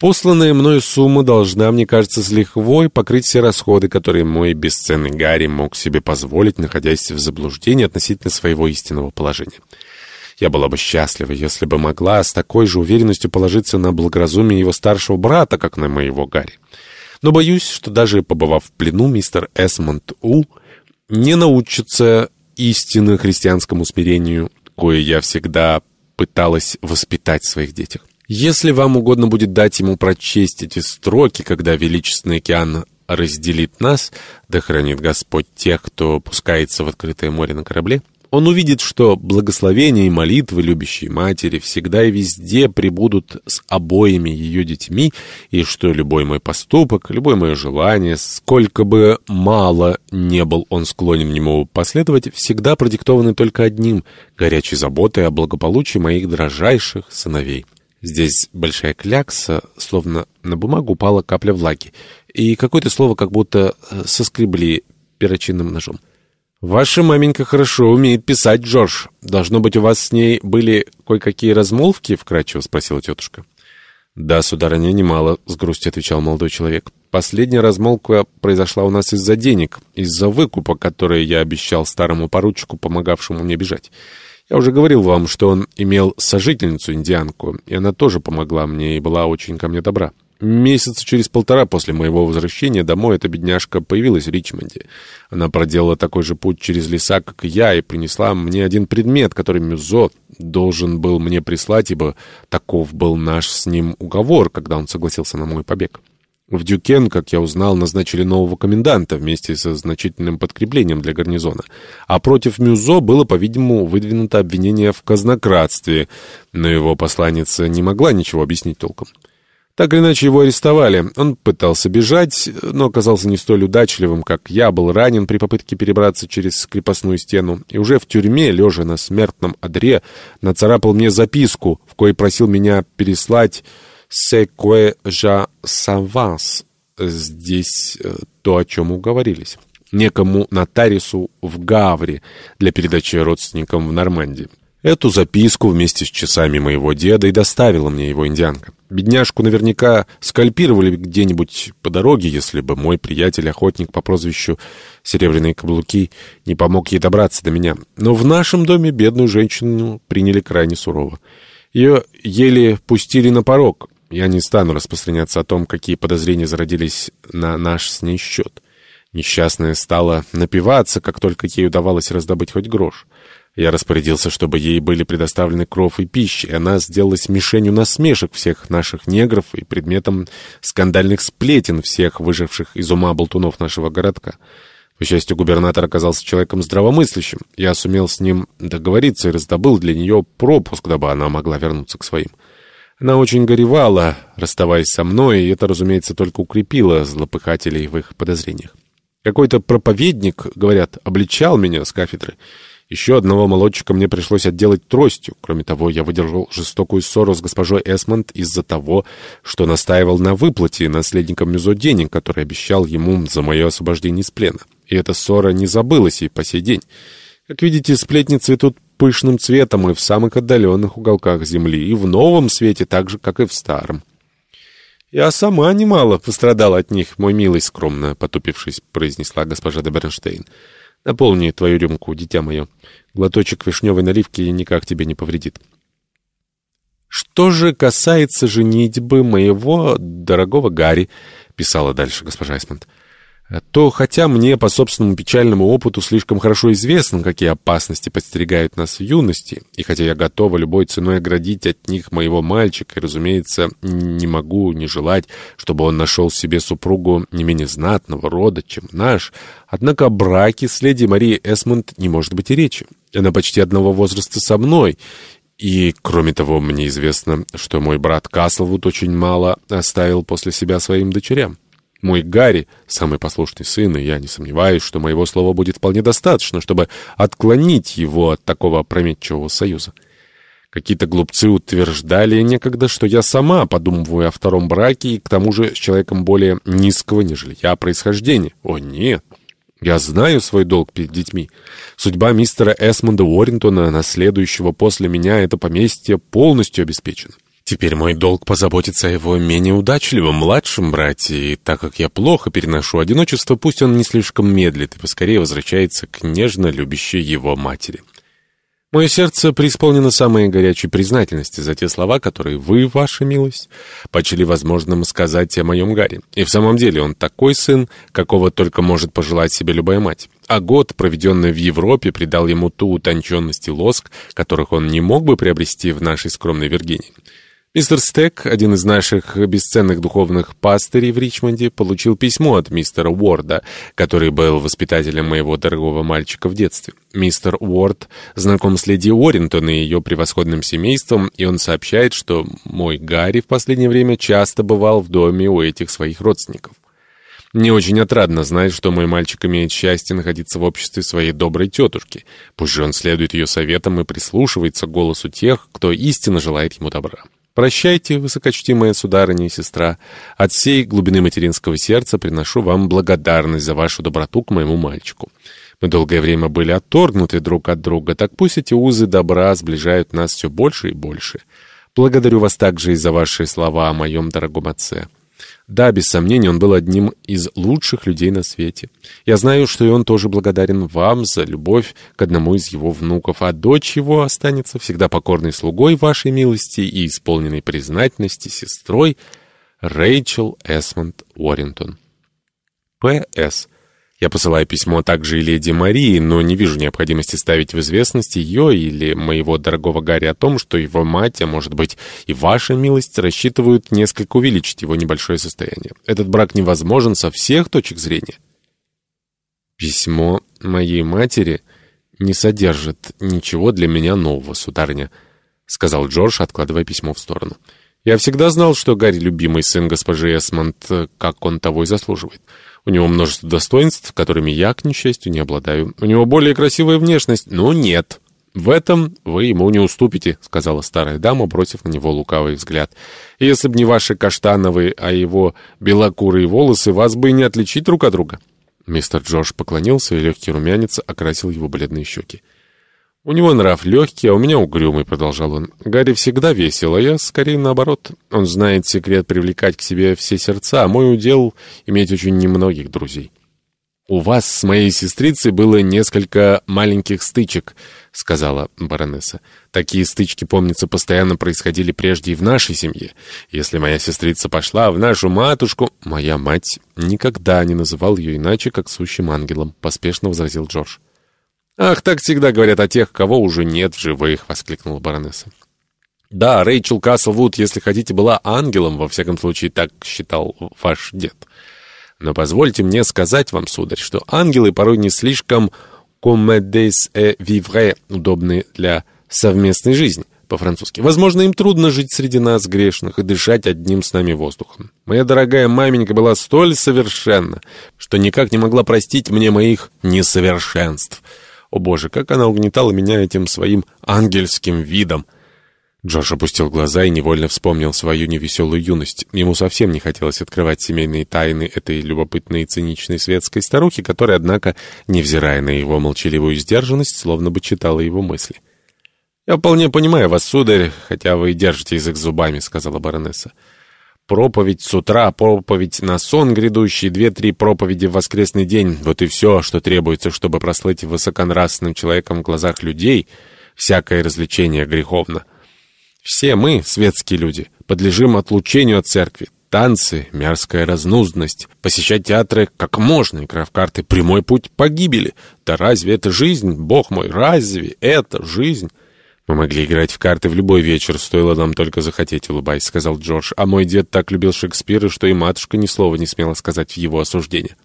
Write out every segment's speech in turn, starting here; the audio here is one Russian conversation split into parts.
Посланная мною сумма должна, мне кажется, с лихвой покрыть все расходы, которые мой бесценный Гарри мог себе позволить, находясь в заблуждении относительно своего истинного положения. Я была бы счастлива, если бы могла с такой же уверенностью положиться на благоразумие его старшего брата, как на моего Гарри. Но боюсь, что даже побывав в плену, мистер Эсмонд У не научится истинно христианскому смирению, кое я всегда пыталась воспитать в своих детях. Если вам угодно будет дать ему прочесть эти строки, когда величественный океан разделит нас, да хранит Господь тех, кто пускается в открытое море на корабле, он увидит, что благословения и молитвы любящей матери всегда и везде прибудут с обоими ее детьми, и что любой мой поступок, любое мое желание, сколько бы мало не был он склонен ему последовать, всегда продиктованы только одним — горячей заботой о благополучии моих дрожайших сыновей. Здесь большая клякса, словно на бумагу упала капля влаги, и какое-то слово как будто э, соскребли перочинным ножом. «Ваша маменька хорошо умеет писать, Джордж. Должно быть, у вас с ней были кое-какие размолвки?» — вкратчиво спросила тетушка. «Да, сударыня, немало», — с грустью отвечал молодой человек. «Последняя размолвка произошла у нас из-за денег, из-за выкупа, который я обещал старому поручику, помогавшему мне бежать. Я уже говорил вам, что он имел сожительницу-индианку, и она тоже помогла мне и была очень ко мне добра. Месяца через полтора после моего возвращения домой эта бедняжка появилась в Ричмонде. Она проделала такой же путь через леса, как и я, и принесла мне один предмет, который Мюзо должен был мне прислать, ибо таков был наш с ним уговор, когда он согласился на мой побег. В Дюкен, как я узнал, назначили нового коменданта вместе со значительным подкреплением для гарнизона. А против Мюзо было, по-видимому, выдвинуто обвинение в казнократстве, но его посланница не могла ничего объяснить толком. Так или иначе его арестовали. Он пытался бежать, но оказался не столь удачливым, как я, был ранен при попытке перебраться через крепостную стену, и уже в тюрьме, лежа на смертном одре, нацарапал мне записку, в коей просил меня переслать «C'est que je savance» здесь э, то, о чем уговорились. Некому нотариусу в Гавре для передачи родственникам в Нормандии. Эту записку вместе с часами моего деда и доставила мне его индианка. Бедняжку наверняка скальпировали где-нибудь по дороге, если бы мой приятель-охотник по прозвищу «Серебряные каблуки» не помог ей добраться до меня. Но в нашем доме бедную женщину приняли крайне сурово. Ее еле пустили на порог, я не стану распространяться о том, какие подозрения зародились на наш с ней счет. Несчастная стала напиваться, как только ей удавалось раздобыть хоть грош. Я распорядился, чтобы ей были предоставлены кров и пища, и она сделалась мишенью насмешек всех наших негров и предметом скандальных сплетен всех выживших из ума болтунов нашего городка. По счастью, губернатор оказался человеком здравомыслящим. Я сумел с ним договориться и раздобыл для нее пропуск, дабы она могла вернуться к своим. Она очень горевала, расставаясь со мной, и это, разумеется, только укрепило злопыхателей в их подозрениях. Какой-то проповедник, говорят, обличал меня с кафедры. Еще одного молодчика мне пришлось отделать тростью. Кроме того, я выдержал жестокую ссору с госпожой Эсмонд из-за того, что настаивал на выплате наследникам Мюзо денег, который обещал ему за мое освобождение из плена. И эта ссора не забылась и по сей день. Как видите, сплетни цветут пышным цветом и в самых отдаленных уголках земли, и в новом свете так же, как и в старом. «Я сама немало пострадала от них, мой милый, скромно, потупившись, произнесла госпожа де Бернштейн. Наполни твою рюмку, дитя мое. Глоточек вишневой наливки никак тебе не повредит». «Что же касается женитьбы моего дорогого Гарри», — писала дальше госпожа Эсмонд, — то хотя мне по собственному печальному опыту слишком хорошо известно, какие опасности подстерегают нас в юности, и хотя я готова любой ценой оградить от них моего мальчика, и, разумеется, не могу не желать, чтобы он нашел себе супругу не менее знатного рода, чем наш, однако о браке с леди Марией Эсмонд не может быть и речи. Она почти одного возраста со мной, и, кроме того, мне известно, что мой брат Каслвуд очень мало оставил после себя своим дочерям. Мой Гарри — самый послушный сын, и я не сомневаюсь, что моего слова будет вполне достаточно, чтобы отклонить его от такого опрометчивого союза. Какие-то глупцы утверждали некогда, что я сама подумываю о втором браке и к тому же с человеком более низкого, нежели я, происхождения. О, нет! Я знаю свой долг перед детьми. Судьба мистера Эсмонда Уоррентона, наследующего после меня это поместье, полностью обеспечена. Теперь мой долг позаботиться о его менее удачливом младшем брате, и так как я плохо переношу одиночество, пусть он не слишком медлит и поскорее возвращается к нежно любящей его матери. Мое сердце преисполнено самой горячей признательности за те слова, которые вы, ваша милость, почли возможным сказать о моем Гарри. И в самом деле он такой сын, какого только может пожелать себе любая мать. А год, проведенный в Европе, придал ему ту утонченность и лоск, которых он не мог бы приобрести в нашей скромной Виргинии. Мистер Стек, один из наших бесценных духовных пастырей в Ричмонде, получил письмо от мистера Уорда, который был воспитателем моего дорогого мальчика в детстве. Мистер Уорд знаком с леди Уоррингтон и ее превосходным семейством, и он сообщает, что мой Гарри в последнее время часто бывал в доме у этих своих родственников. Мне очень отрадно знать, что мой мальчик имеет счастье находиться в обществе своей доброй тетушки. Пусть же он следует ее советам и прислушивается к голосу тех, кто истинно желает ему добра. Прощайте, высокочтимая сударыня и сестра. От всей глубины материнского сердца приношу вам благодарность за вашу доброту к моему мальчику. Мы долгое время были отторгнуты друг от друга, так пусть эти узы добра сближают нас все больше и больше. Благодарю вас также и за ваши слова о моем дорогом отце. Да, без сомнения, он был одним из лучших людей на свете. Я знаю, что и он тоже благодарен вам за любовь к одному из его внуков, а дочь его останется всегда покорной слугой вашей милости и исполненной признательности сестрой Рэйчел Эсмонд Уоррингтон. П.С. Я посылаю письмо также и леди Марии, но не вижу необходимости ставить в известность ее или моего дорогого Гарри о том, что его мать, а может быть и ваша милость, рассчитывают несколько увеличить его небольшое состояние. Этот брак невозможен со всех точек зрения. Письмо моей матери не содержит ничего для меня нового, сударыня, — сказал Джордж, откладывая письмо в сторону. Я всегда знал, что Гарри — любимый сын госпожи Эсмонд, как он того и заслуживает. У него множество достоинств, которыми я, к несчастью, не обладаю. У него более красивая внешность, но нет. В этом вы ему не уступите, сказала старая дама, бросив на него лукавый взгляд. Если бы не ваши каштановые, а его белокурые волосы, вас бы и не отличить друг от друга. Мистер Джордж поклонился, и легкий румянец окрасил его бледные щеки. «У него нрав легкий, а у меня угрюмый», — продолжал он. «Гарри всегда весел, а я скорее наоборот. Он знает секрет привлекать к себе все сердца, а мой удел — иметь очень немногих друзей». «У вас с моей сестрицей было несколько маленьких стычек», — сказала баронесса. «Такие стычки, помнится, постоянно происходили прежде и в нашей семье. Если моя сестрица пошла в нашу матушку...» «Моя мать никогда не называл ее иначе, как сущим ангелом», — поспешно возразил Джордж. «Ах, так всегда говорят о тех, кого уже нет в живых!» — воскликнула баронесса. «Да, Рэйчел Каслвуд, если хотите, была ангелом, во всяком случае, так считал ваш дед. Но позвольте мне сказать вам, сударь, что ангелы порой не слишком «commedes et vivre» удобны для совместной жизни по-французски. Возможно, им трудно жить среди нас, грешных, и дышать одним с нами воздухом. Моя дорогая маменька была столь совершенна, что никак не могла простить мне моих несовершенств». О боже, как она угнетала меня этим своим ангельским видом! Джордж опустил глаза и невольно вспомнил свою невеселую юность. Ему совсем не хотелось открывать семейные тайны этой любопытной и циничной светской старухи, которая, однако, невзирая на его молчаливую сдержанность, словно бы читала его мысли. «Я вполне понимаю вас, сударь, хотя вы и держите язык зубами», — сказала баронесса. Проповедь с утра, проповедь на сон грядущий, две-три проповеди в воскресный день. Вот и все, что требуется, чтобы прослыть высоконравственным человеком в глазах людей. Всякое развлечение греховно. Все мы, светские люди, подлежим отлучению от церкви. Танцы, мерзкая разнузность, посещать театры как можно, игра в карты — прямой путь погибели. Да разве это жизнь, бог мой, разве это жизнь? «Мы могли играть в карты в любой вечер, стоило нам только захотеть, улыбаясь», — сказал Джордж. «А мой дед так любил Шекспира, что и матушка ни слова не смела сказать в его осуждение».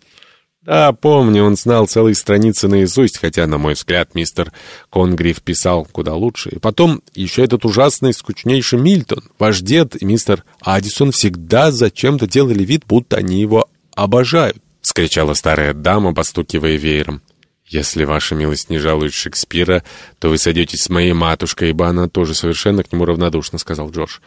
«Да, помню, он знал целые страницы наизусть, хотя, на мой взгляд, мистер Конгриф писал куда лучше. И потом еще этот ужасный, скучнейший Мильтон. Ваш дед и мистер Адисон всегда зачем-то делали вид, будто они его обожают», — скричала старая дама, постукивая веером. «Если ваша милость не жалует Шекспира, то вы сойдетесь с моей матушкой, ибо она тоже совершенно к нему равнодушна», — сказал Джордж.